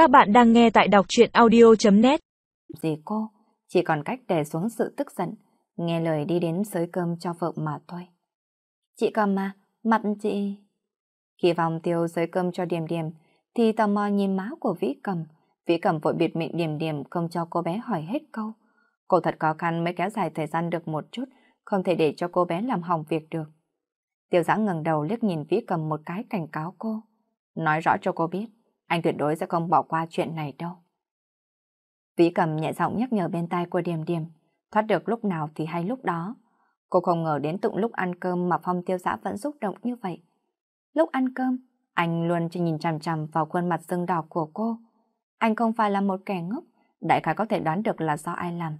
Các bạn đang nghe tại đọc truyện audio.net Gì cô, chỉ còn cách đè xuống sự tức giận, nghe lời đi đến sới cơm cho vợ mà thôi. Chị cầm mà, mặt chị... Khi vòng tiêu sới cơm cho Điềm Điềm, thì tò mò nhìn má của Vĩ Cầm. Vĩ Cầm vội bịt miệng Điềm Điềm không cho cô bé hỏi hết câu. Cô thật khó khăn mới kéo dài thời gian được một chút, không thể để cho cô bé làm hỏng việc được. Tiêu giã ngẩng đầu liếc nhìn Vĩ Cầm một cái cảnh cáo cô. Nói rõ cho cô biết, anh tuyệt đối sẽ không bỏ qua chuyện này đâu. Vĩ Cầm nhẹ giọng nhắc nhở bên tai của Điềm Điềm, thoát được lúc nào thì hay lúc đó. Cô không ngờ đến tụng lúc ăn cơm mà Phong Tiêu Giã vẫn xúc động như vậy. Lúc ăn cơm, anh luôn chỉ nhìn chằm chằm vào khuôn mặt sưng đỏ của cô. Anh không phải là một kẻ ngốc, đại khái có thể đoán được là do ai làm.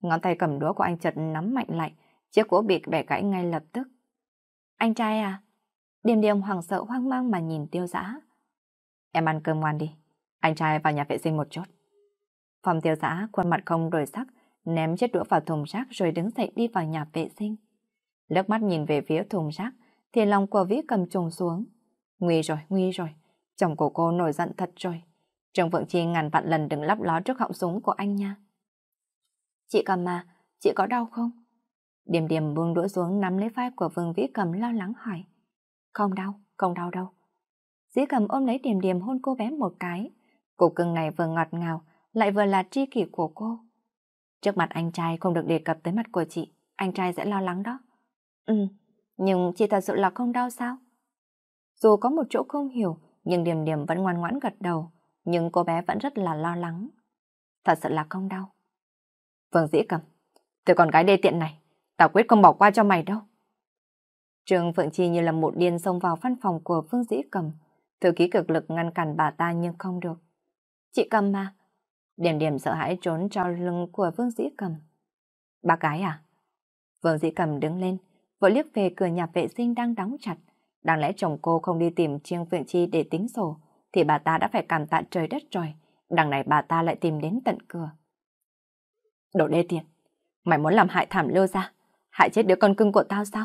Ngón tay cầm đũa của anh chợt nắm mạnh lại, chiếc cỗ bị bẻ gãy ngay lập tức. Anh trai à? Điềm điềm hoảng sợ hoang mang mà nhìn tiêu giã. Em ăn cơm ngoan đi, anh trai vào nhà vệ sinh một chút. Phòng tiêu giã khuôn mặt không đổi sắc, ném chiếc đũa vào thùng rác rồi đứng dậy đi vào nhà vệ sinh. Lướt mắt nhìn về phía thùng rác, thì lòng của Vĩ cầm trùng xuống. Nguy rồi, nguy rồi, chồng của cô nổi giận thật rồi. Trương Vượng Chi ngàn vạn lần đừng lắp ló trước họng súng của anh nha. Chị cầm mà, chị có đau không? Điềm điềm buông đũa xuống nắm lấy vai của Vương Vĩ cầm lo lắng hỏi. Không đau, không đau đâu. Dĩ cầm ôm lấy điểm điểm hôn cô bé một cái. Cục cưng này vừa ngọt ngào, lại vừa là tri kỷ của cô. Trước mặt anh trai không được đề cập tới mặt của chị, anh trai sẽ lo lắng đó. Ừ, nhưng chị thật sự là không đau sao? Dù có một chỗ không hiểu, nhưng điểm điểm vẫn ngoan ngoãn gật đầu, nhưng cô bé vẫn rất là lo lắng. Thật sự là không đau. Vương Dĩ Cầm, từ con gái đê tiện này, tao quyết không bỏ qua cho mày đâu. Trường Phượng Chi như là một điên xông vào văn phòng của Vương Dĩ Cầm, thư ký cực lực ngăn cản bà ta nhưng không được. Chị Cầm mà. Điểm điểm sợ hãi trốn cho lưng của Vương Dĩ Cầm. Bác gái à? Vương Dĩ Cầm đứng lên, vội liếc về cửa nhà vệ sinh đang đóng chặt. Đáng lẽ chồng cô không đi tìm Trương Phượng Chi để tính sổ, thì bà ta đã phải cảm tạ trời đất rồi. Đằng này bà ta lại tìm đến tận cửa. Đồ đê tiện, mày muốn làm hại thảm lưu ra, hại chết đứa con cưng của tao sao?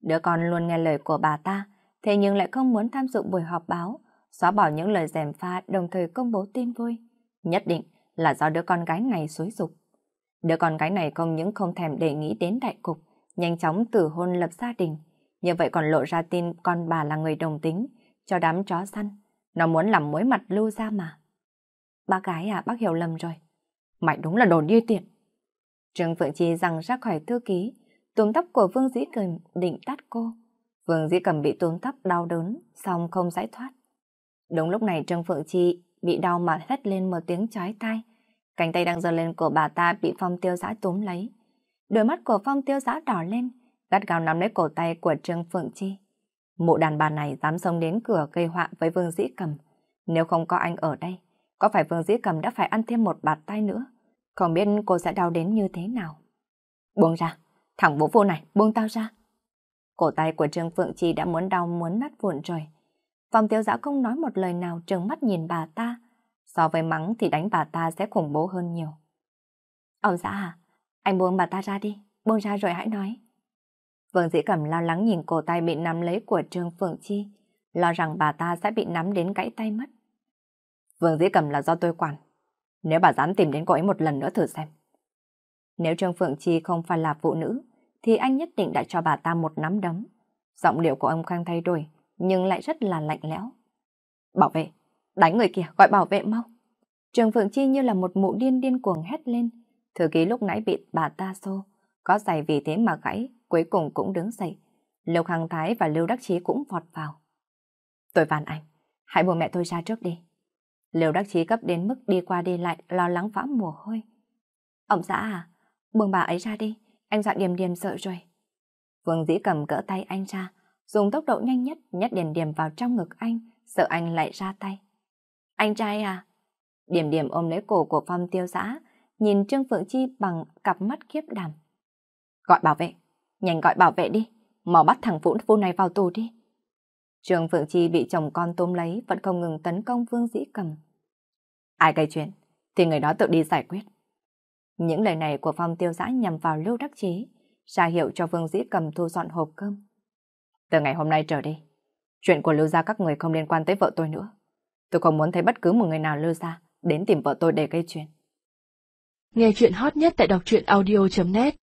Đứa con luôn nghe lời của bà ta, thế nhưng lại không muốn tham dự buổi họp báo, xóa bỏ những lời dèm pha đồng thời công bố tin vui. Nhất định là do đứa con gái này xúi dục. Đứa con gái này không những không thèm để nghĩ đến đại cục, nhanh chóng tử hôn lập gia đình, như vậy còn lộ ra tin con bà là người đồng tính, cho đám chó săn. Nó muốn làm mối mặt lưu ra mà. Bác gái à, bác hiểu lầm rồi. Mày đúng là đồ đi tiện. Trương Phượng Chi rằng ra khỏi thư ký, túm tóc của Vương Dĩ Cường định tắt cô. Vương Dĩ Cầm bị tốn thấp đau đớn, xong không giải thoát. Đúng lúc này Trương Phượng Chi bị đau mà hét lên một tiếng chói tai. Cánh tay đang giơ lên của bà ta bị Phong Tiêu Giã túm lấy. Đôi mắt của Phong Tiêu Giã đỏ lên, gắt gao nắm lấy cổ tay của Trương Phượng Chi. Mụ đàn bà này dám xông đến cửa gây họa với Vương Dĩ Cầm. Nếu không có anh ở đây, có phải Vương Dĩ Cầm đã phải ăn thêm một bạt tay nữa? Không biết cô sẽ đau đến như thế nào? Buông ra, thằng vũ vô này, buông tao ra. Cổ tay của Trương Phượng Chi đã muốn đau muốn nát vụn rồi. Phòng tiêu giã không nói một lời nào trừng mắt nhìn bà ta. So với mắng thì đánh bà ta sẽ khủng bố hơn nhiều. Ông xã à, anh buông bà ta ra đi, buông ra rồi hãy nói. Vương Dĩ Cẩm lo lắng nhìn cổ tay bị nắm lấy của Trương Phượng Chi, lo rằng bà ta sẽ bị nắm đến gãy tay mất. Vương Dĩ Cẩm là do tôi quản. Nếu bà dám tìm đến cô ấy một lần nữa thử xem. Nếu Trương Phượng Chi không phải là phụ nữ, thì anh nhất định đã cho bà ta một nắm đấm. Giọng điệu của ông Khang thay đổi, nhưng lại rất là lạnh lẽo. Bảo vệ, đánh người kia, gọi bảo vệ mau. Trường Phượng Chi như là một mụ điên điên cuồng hét lên. Thư ký lúc nãy bị bà ta xô, có giày vì thế mà gãy, cuối cùng cũng đứng dậy. Lưu Khang Thái và Lưu Đắc Chí cũng vọt vào. Tôi van anh, hãy buông mẹ tôi ra trước đi. Lưu Đắc Chí cấp đến mức đi qua đi lại lo lắng vã mồ hôi. Ông xã à, buông bà ấy ra đi, anh dọa điểm điểm sợ rồi. Vương Dĩ cầm cỡ tay anh ra, dùng tốc độ nhanh nhất nhét điểm điểm vào trong ngực anh, sợ anh lại ra tay. Anh trai à? Điểm điểm ôm lấy cổ của Phong tiêu giã, nhìn Trương Phượng Chi bằng cặp mắt khiếp đảm. Gọi bảo vệ, nhanh gọi bảo vệ đi, mau bắt thằng Vũ Phu này vào tù đi. Trương Phượng Chi bị chồng con tôm lấy vẫn không ngừng tấn công Vương Dĩ Cầm. Ai gây chuyện, thì người đó tự đi giải quyết. Những lời này của Phong tiêu giã nhằm vào Lưu Đắc Chí, ra hiệu cho Vương Dĩ Cầm thu dọn hộp cơm. Từ ngày hôm nay trở đi, chuyện của Lưu gia các người không liên quan tới vợ tôi nữa. Tôi không muốn thấy bất cứ một người nào lưu gia đến tìm vợ tôi để gây chuyện. Nghe chuyện hot nhất tại đọc truyện audio.net